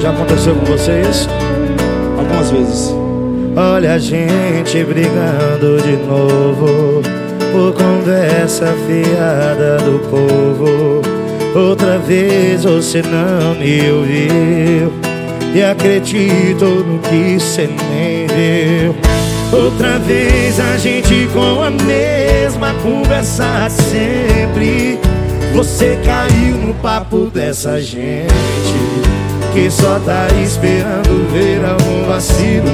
Já aconteceu com vocês? Algumas vezes. Olha a gente brigando de novo Por conversa fiada do povo Outra vez você não me ouviu E acredito no que cê nem viu Outra vez a gente com a mesma conversa sempre Você caiu no papo dessa gente Que só tá esperando ver algum vacilo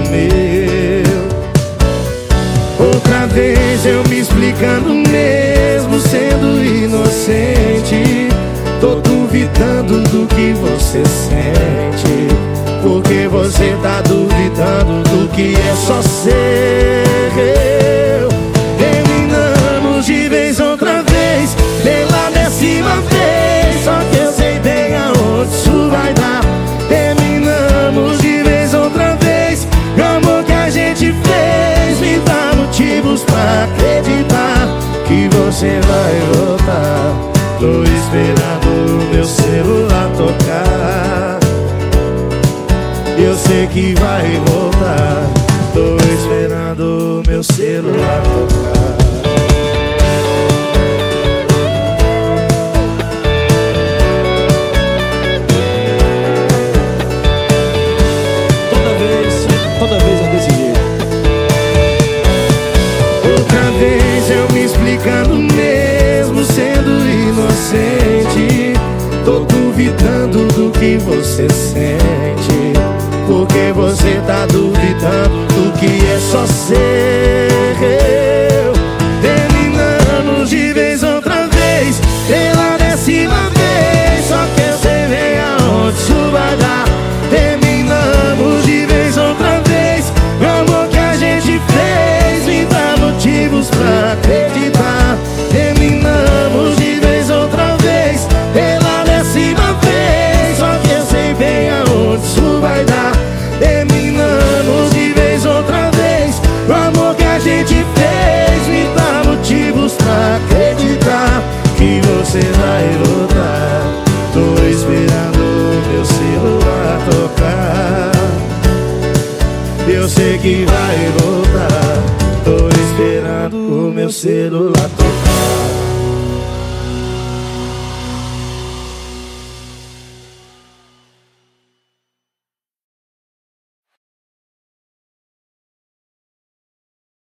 você vai voltar. Tô esperando o meu celular tocar. Eu sei que vai voltar. Tô esperando o meu celular Tô duvidando do que você sente. Porque você esperando meu celular tocar. Eu sei que vai voltar. Tô esperando o meu celular